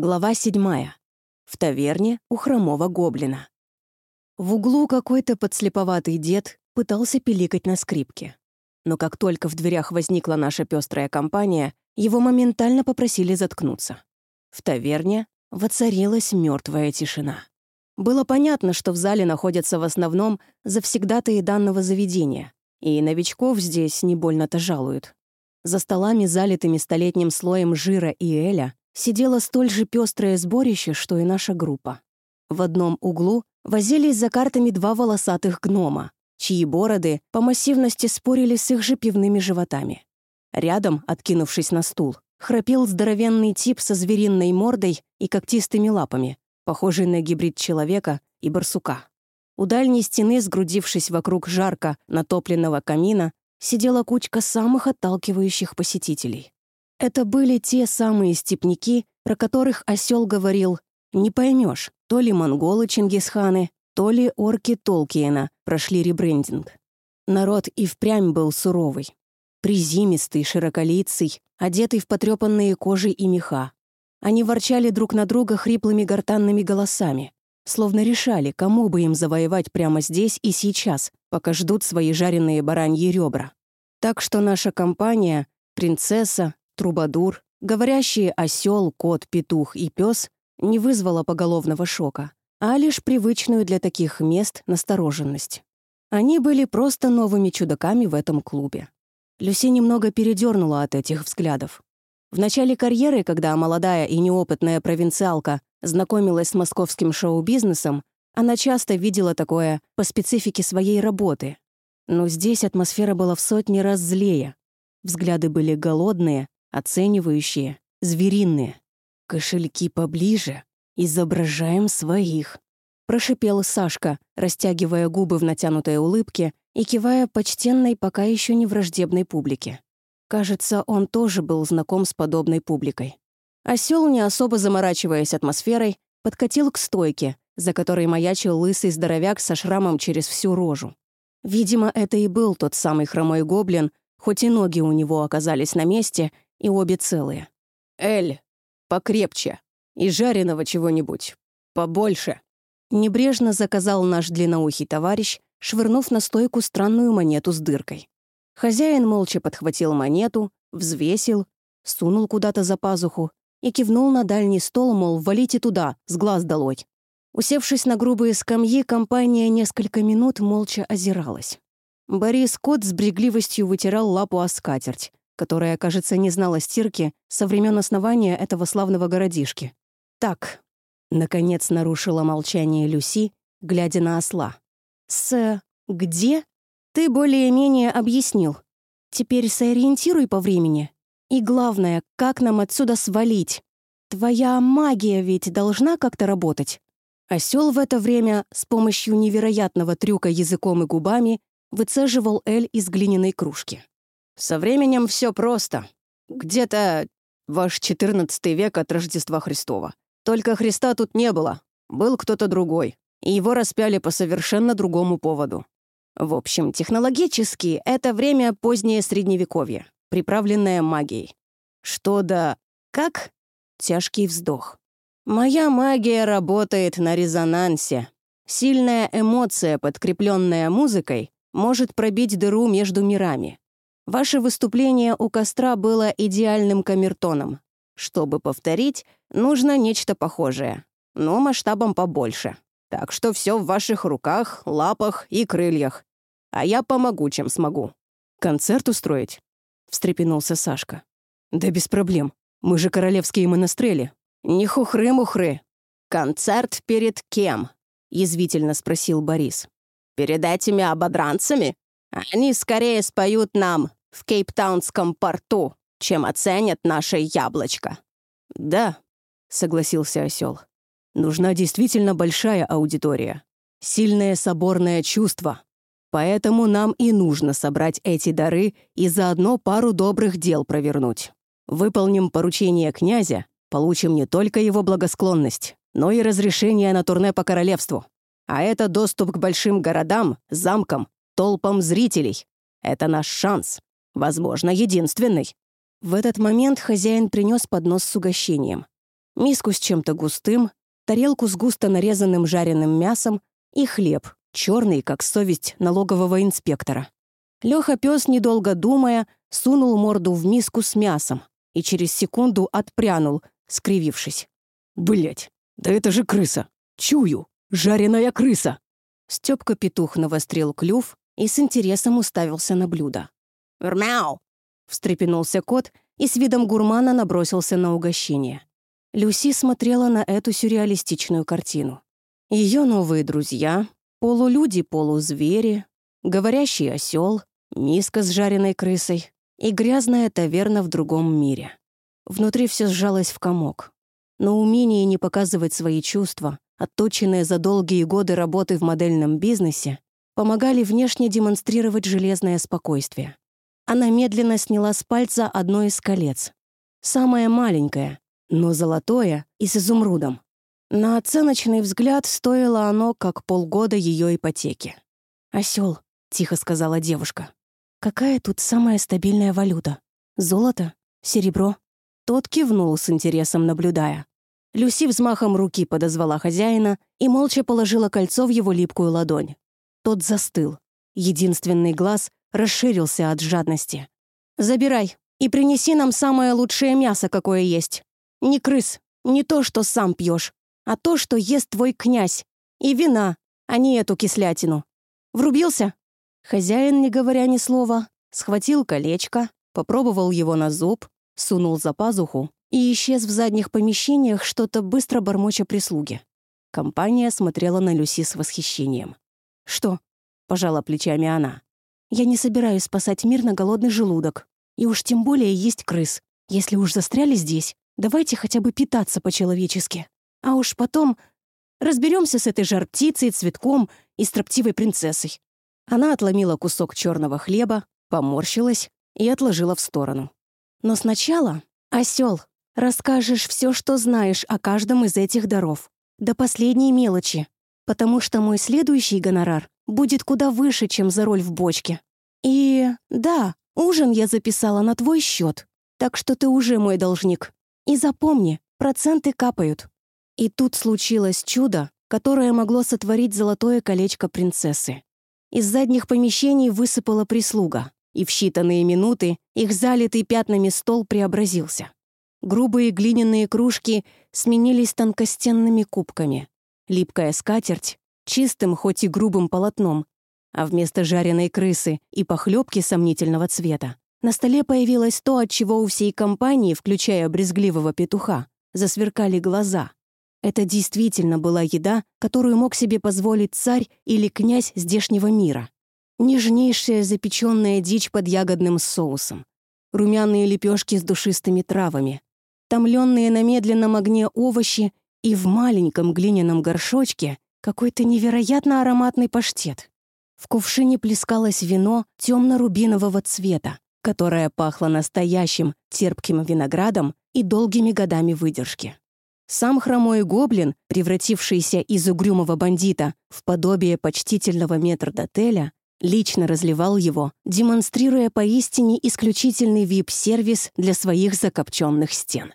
Глава седьмая. В таверне у хромого гоблина. В углу какой-то подслеповатый дед пытался пиликать на скрипке. Но как только в дверях возникла наша пестрая компания, его моментально попросили заткнуться. В таверне воцарилась мертвая тишина. Было понятно, что в зале находятся в основном завсегдатые данного заведения, и новичков здесь не больно-то жалуют. За столами, залитыми столетним слоем жира и эля, сидело столь же пестрое сборище, что и наша группа. В одном углу возились за картами два волосатых гнома, чьи бороды по массивности спорили с их же пивными животами. Рядом, откинувшись на стул, храпел здоровенный тип со звериной мордой и когтистыми лапами, похожий на гибрид человека и барсука. У дальней стены, сгрудившись вокруг жарко натопленного камина, сидела кучка самых отталкивающих посетителей. Это были те самые степняки, про которых осел говорил «Не поймешь, то ли монголы Чингисханы, то ли орки Толкиена прошли ребрендинг». Народ и впрямь был суровый. Призимистый, широколицый, одетый в потрепанные кожи и меха. Они ворчали друг на друга хриплыми гортанными голосами, словно решали, кому бы им завоевать прямо здесь и сейчас, пока ждут свои жареные бараньи ребра. Так что наша компания, принцесса, трубадур, говорящие осел, кот, петух и пес не вызвало поголовного шока, а лишь привычную для таких мест настороженность. Они были просто новыми чудаками в этом клубе. Люси немного передернула от этих взглядов. В начале карьеры, когда молодая и неопытная провинциалка знакомилась с московским шоу-бизнесом, она часто видела такое по специфике своей работы. Но здесь атмосфера была в сотни раз злее. Взгляды были голодные, оценивающие, звериные. «Кошельки поближе, изображаем своих», — прошипел Сашка, растягивая губы в натянутой улыбке и кивая почтенной, пока еще не враждебной публике. Кажется, он тоже был знаком с подобной публикой. Осел, не особо заморачиваясь атмосферой, подкатил к стойке, за которой маячил лысый здоровяк со шрамом через всю рожу. Видимо, это и был тот самый хромой гоблин, хоть и ноги у него оказались на месте, и обе целые. «Эль, покрепче. И жареного чего-нибудь. Побольше». Небрежно заказал наш длинноухий товарищ, швырнув на стойку странную монету с дыркой. Хозяин молча подхватил монету, взвесил, сунул куда-то за пазуху и кивнул на дальний стол, мол, валите туда, с глаз долой. Усевшись на грубые скамьи, компания несколько минут молча озиралась. Борис Кот с брегливостью вытирал лапу о скатерть, которая, кажется, не знала стирки со времен основания этого славного городишки. «Так», — наконец нарушила молчание Люси, глядя на осла. «С... где?» «Ты более-менее объяснил. Теперь сориентируй по времени. И главное, как нам отсюда свалить? Твоя магия ведь должна как-то работать». Осел в это время с помощью невероятного трюка языком и губами выцеживал Эль из глиняной кружки. Со временем все просто. Где-то ваш XIV век от Рождества Христова. Только Христа тут не было. Был кто-то другой. И его распяли по совершенно другому поводу. В общем, технологически это время позднее Средневековье, приправленное магией. Что да... Как? Тяжкий вздох. Моя магия работает на резонансе. Сильная эмоция, подкрепленная музыкой, может пробить дыру между мирами. Ваше выступление у костра было идеальным камертоном. Чтобы повторить, нужно нечто похожее, но масштабом побольше. Так что все в ваших руках, лапах и крыльях. А я помогу, чем смогу. Концерт устроить? Встрепенулся Сашка. Да без проблем. Мы же королевские монастрели. Не хухры-мухры. Концерт перед кем? Язвительно спросил Борис. Перед этими ободранцами? Они скорее споют нам в Кейптаунском порту, чем оценят наше яблочко». «Да», — согласился осел. «Нужна действительно большая аудитория, сильное соборное чувство. Поэтому нам и нужно собрать эти дары и заодно пару добрых дел провернуть. Выполним поручение князя, получим не только его благосклонность, но и разрешение на турне по королевству. А это доступ к большим городам, замкам, толпам зрителей. Это наш шанс. Возможно, единственный. В этот момент хозяин принес поднос с угощением. миску с чем-то густым, тарелку с густо нарезанным жареным мясом и хлеб, черный, как совесть налогового инспектора. Леха пес, недолго думая, сунул морду в миску с мясом и через секунду отпрянул, скривившись. Блять, да это же крыса! Чую! Жареная крыса!» Стёпка-петух навострил клюв и с интересом уставился на блюдо. «Мяу!» — встрепенулся кот и с видом гурмана набросился на угощение. Люси смотрела на эту сюрреалистичную картину. Ее новые друзья, полулюди-полузвери, говорящий осел, миска с жареной крысой и грязная таверна в другом мире. Внутри все сжалось в комок. Но умение не показывать свои чувства, отточенные за долгие годы работы в модельном бизнесе, помогали внешне демонстрировать железное спокойствие. Она медленно сняла с пальца одно из колец. Самое маленькое, но золотое и с изумрудом. На оценочный взгляд стоило оно как полгода ее ипотеки. «Осёл», — тихо сказала девушка. «Какая тут самая стабильная валюта? Золото? Серебро?» Тот кивнул с интересом, наблюдая. Люси взмахом руки подозвала хозяина и молча положила кольцо в его липкую ладонь. Тот застыл. Единственный глаз расширился от жадности. «Забирай и принеси нам самое лучшее мясо, какое есть. Не крыс, не то, что сам пьешь, а то, что ест твой князь. И вина, а не эту кислятину. Врубился?» Хозяин, не говоря ни слова, схватил колечко, попробовал его на зуб, сунул за пазуху и исчез в задних помещениях, что-то быстро бормоча прислуги. Компания смотрела на Люси с восхищением. «Что?» — пожала плечами она. «Я не собираюсь спасать мир на голодный желудок. И уж тем более есть крыс. Если уж застряли здесь, давайте хотя бы питаться по-человечески. А уж потом разберемся с этой жар-птицей, цветком и строптивой принцессой». Она отломила кусок черного хлеба, поморщилась и отложила в сторону. Но сначала, осел, расскажешь все, что знаешь о каждом из этих даров, до последней мелочи, потому что мой следующий гонорар будет куда выше, чем за роль в бочке. И да, ужин я записала на твой счет, так что ты уже мой должник. И запомни, проценты капают. И тут случилось чудо, которое могло сотворить золотое колечко принцессы. Из задних помещений высыпала прислуга и в считанные минуты их залитый пятнами стол преобразился. Грубые глиняные кружки сменились тонкостенными кубками. Липкая скатерть — чистым, хоть и грубым полотном, а вместо жареной крысы и похлебки сомнительного цвета на столе появилось то, от чего у всей компании, включая брезгливого петуха, засверкали глаза. Это действительно была еда, которую мог себе позволить царь или князь здешнего мира. Нежнейшая запеченная дичь под ягодным соусом. Румяные лепешки с душистыми травами. Томленные на медленном огне овощи и в маленьком глиняном горшочке какой-то невероятно ароматный паштет. В кувшине плескалось вино темно-рубинового цвета, которое пахло настоящим терпким виноградом и долгими годами выдержки. Сам хромой гоблин, превратившийся из угрюмого бандита в подобие почтительного метрдотеля, лично разливал его, демонстрируя поистине исключительный вип-сервис для своих закопченных стен.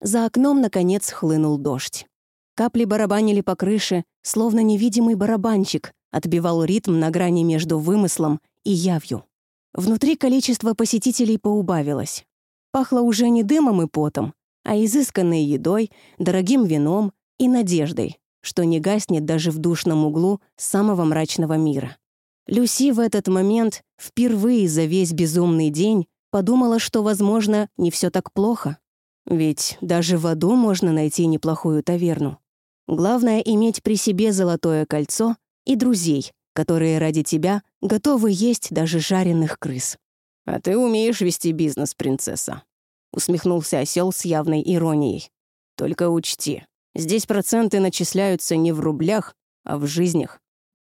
За окном, наконец, хлынул дождь. Капли барабанили по крыше, словно невидимый барабанчик отбивал ритм на грани между вымыслом и явью. Внутри количество посетителей поубавилось. Пахло уже не дымом и потом, а изысканной едой, дорогим вином и надеждой, что не гаснет даже в душном углу самого мрачного мира. Люси в этот момент, впервые за весь безумный день, подумала, что, возможно, не все так плохо. Ведь даже в аду можно найти неплохую таверну. Главное — иметь при себе золотое кольцо и друзей, которые ради тебя готовы есть даже жареных крыс. «А ты умеешь вести бизнес, принцесса», — усмехнулся осел с явной иронией. «Только учти, здесь проценты начисляются не в рублях, а в жизнях.